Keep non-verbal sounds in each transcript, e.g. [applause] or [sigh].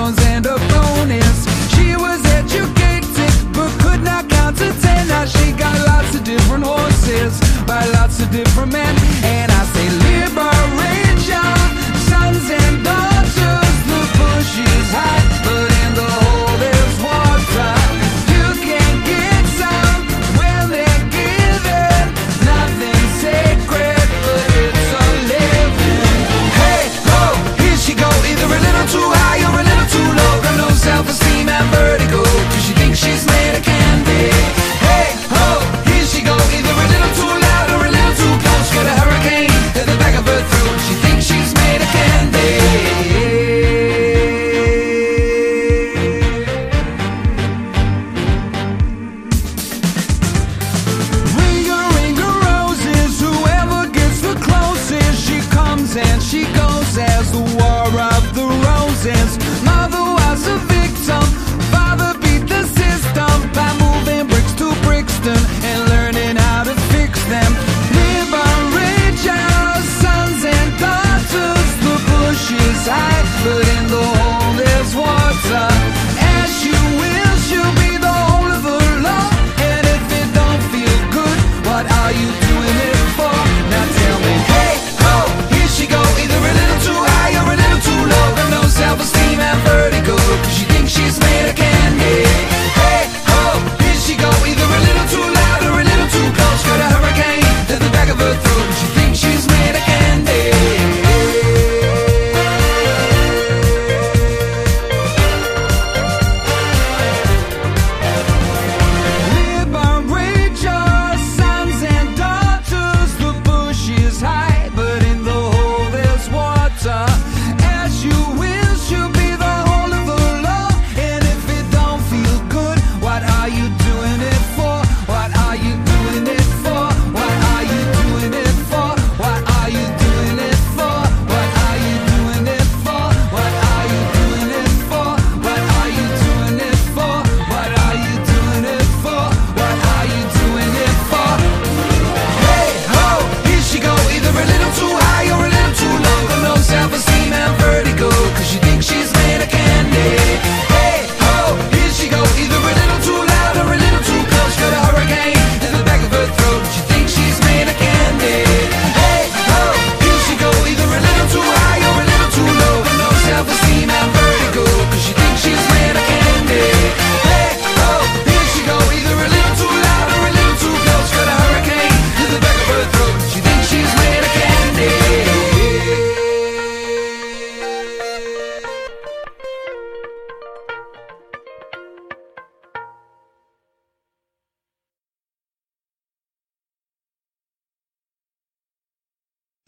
heroes and a phony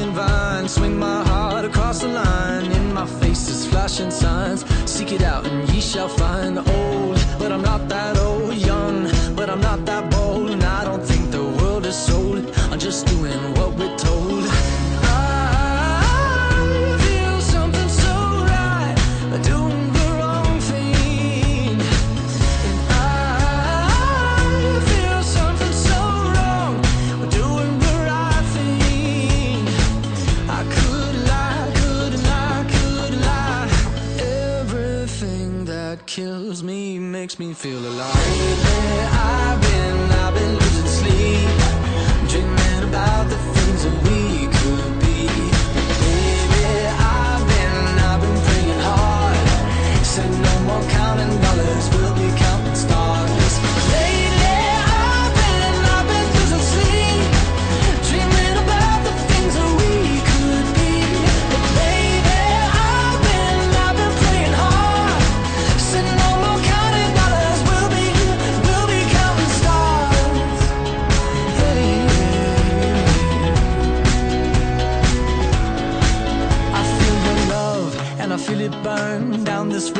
hanging vine. Swing my heart across the line. In my face is flashing signs. Seek it out and ye shall find. Old, but I'm not that old me feel alive. Baby,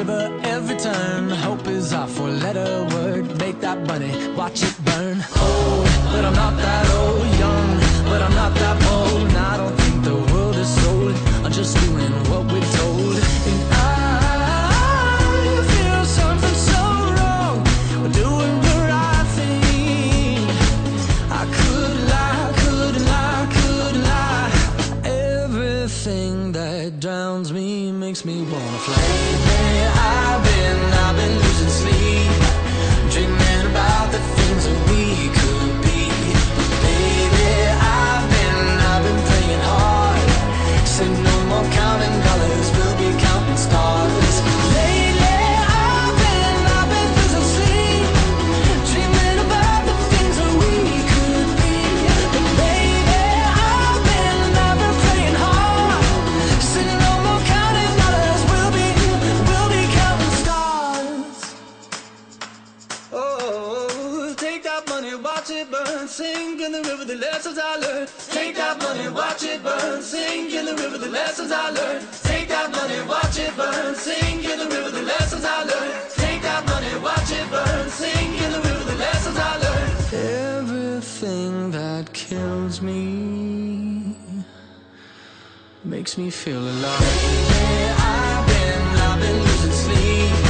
river every turn. Hope is our four-letter word. Make that bunny, watch it burn. Old, but I'm not that old. Young, but I'm not that bold. I don't makes me feel alive. I've been, I've been losing sleep,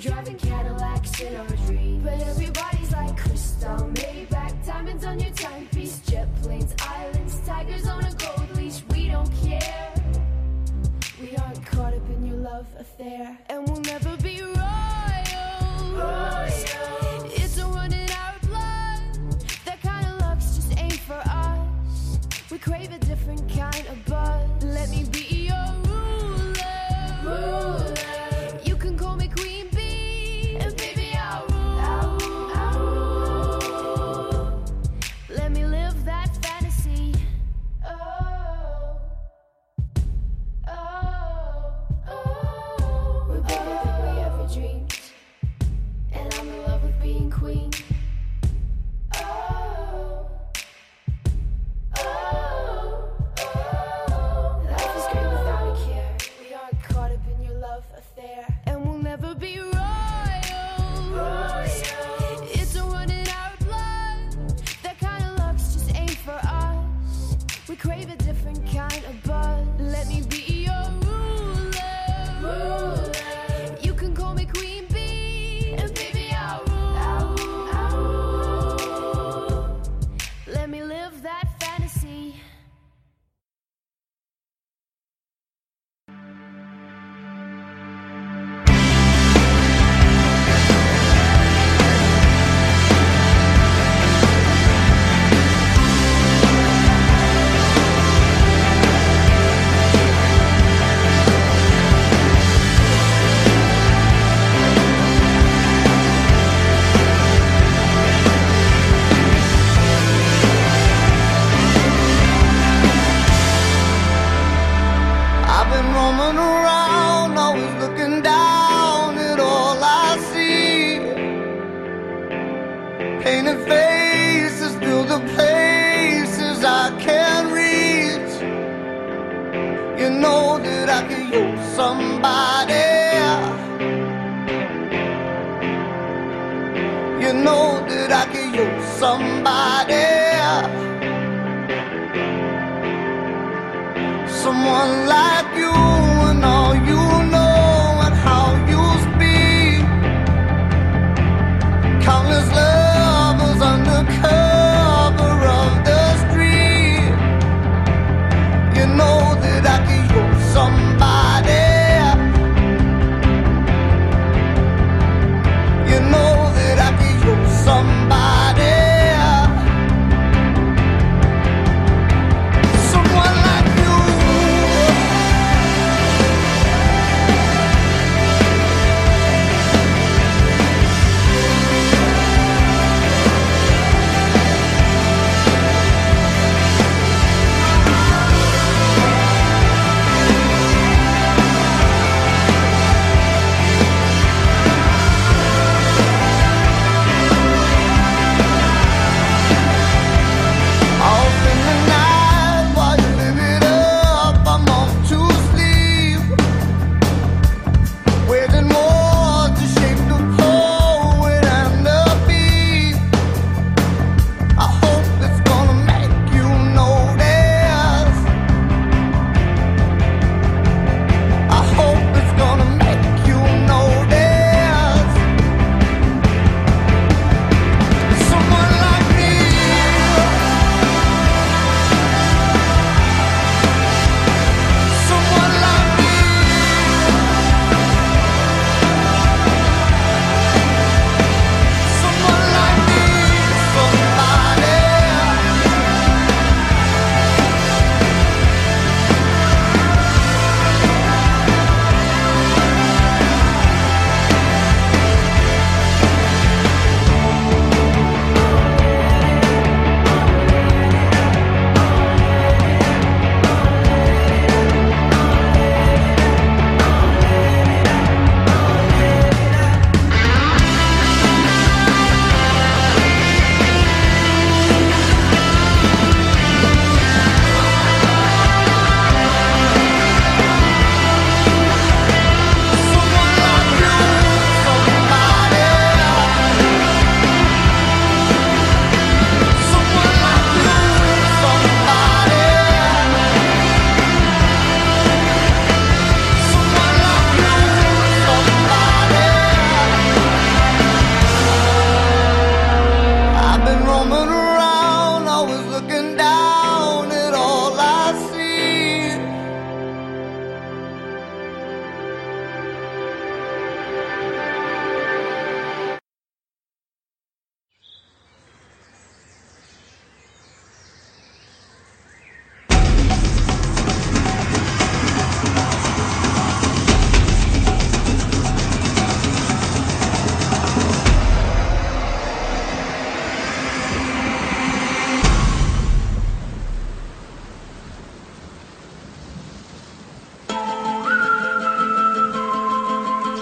driving Cadillacs in our dreams. But everybody's like crystal, Maybach, diamonds on your timepiece, jet planes, islands, tigers on a gold leash. We don't care. We aren't caught up in your love affair, and we'll never We crave a different kind of somebody.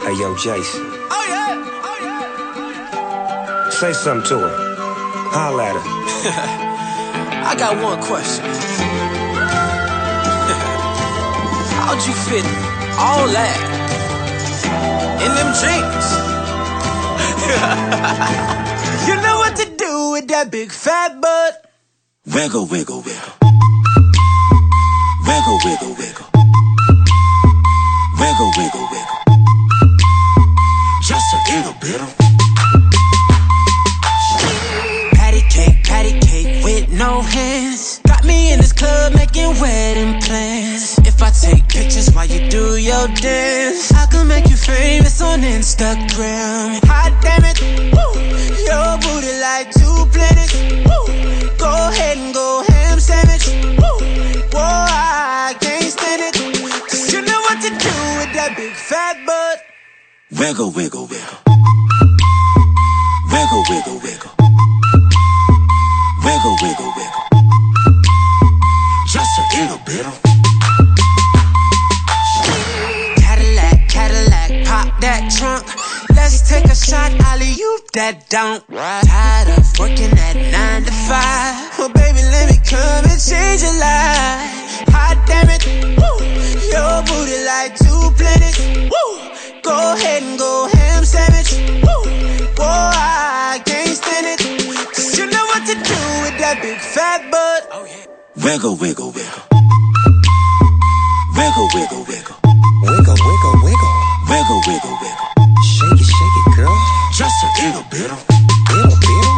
Hey yo, Jason. Oh yeah. Oh yeah. Say something to her. Holla at her. [laughs] I got one question. [laughs] How'd you fit all that in them jeans? [laughs] you know what to do with that big fat butt. Wiggle, wiggle, wiggle. Wiggle, wiggle, wiggle. Wiggle, wiggle, Patty cake, patty cake with no hands. Got me in this club making wedding plans. If I take pictures while you do your dance, I can make you famous on Instagram. Hot damn it. Your booty like two planets. Go ahead and go ham sandwich. Whoa, I can't stand it. You know what to do with that big fat butt. Wiggle, wiggle, wiggle. Wiggle, wiggle, wiggle. Wiggle, wiggle, wiggle. Just a little bit of. Cadillac, Cadillac, pop that trunk. Let's take a shot, alley oop that don't. Tired of working at nine to five. Well, baby, let me come and change your life. Hot damn it, woo. Your booty like two planets, woo. Go ahead and go ham sandwich, woo. Whoa, Wiggle, wiggle, wiggle. Wiggle, wiggle, wiggle. Wiggle, wiggle, wiggle. Wiggle, wiggle, wiggle. Shake it, shake it, girl. Just a little bit of. Wiggle,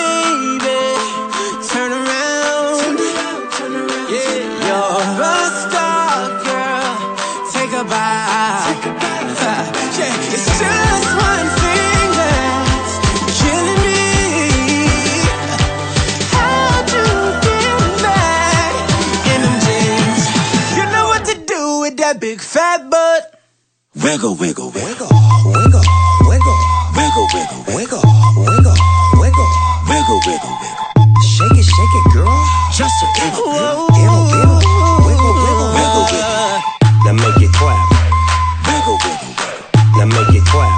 Wiggle, wiggle, wiggle. Wiggle, wiggle, wiggle, Wiggle, wiggle, wiggle. wiggle, wiggle, wiggle. Wiggle, wiggle, wiggle. Shake it, shake it, girl. Just a little bit. Wiggle, wiggle, wiggle, wiggle, Wiggle, wiggle. Now make it clap. Wiggle, wiggle, wiggle. Now make it clap.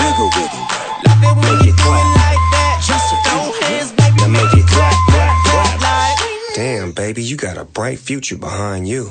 Wiggle, wiggle, wiggle. Love it when Make you it do clap. it like that. Just a throw hands, baby. Now make it clap, clap, clap. like. Damn, baby, you got a bright future behind you.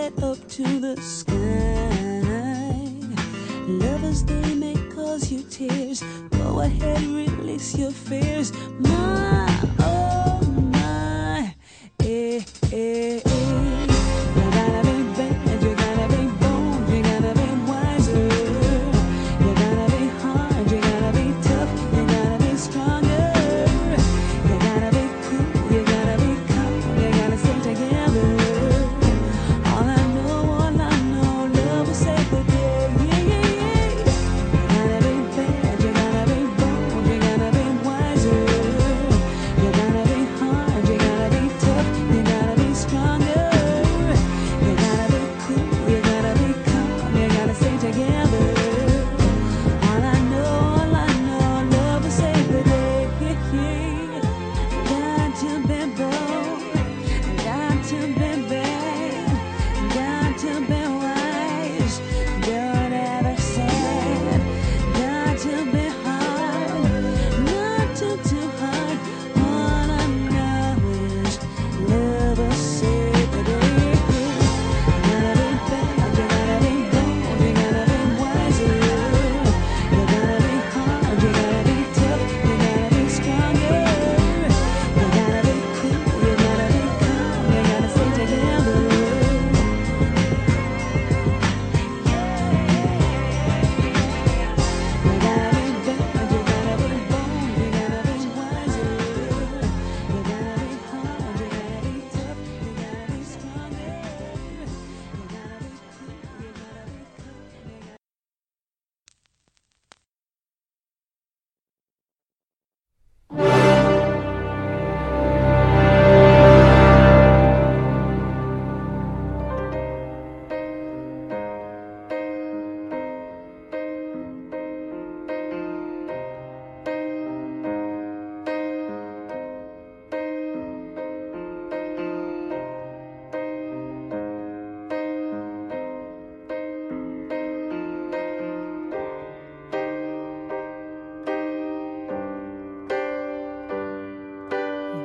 head up to the sky. Lovers, they may cause you tears. Go ahead, release your fears. My, oh my, eh, eh.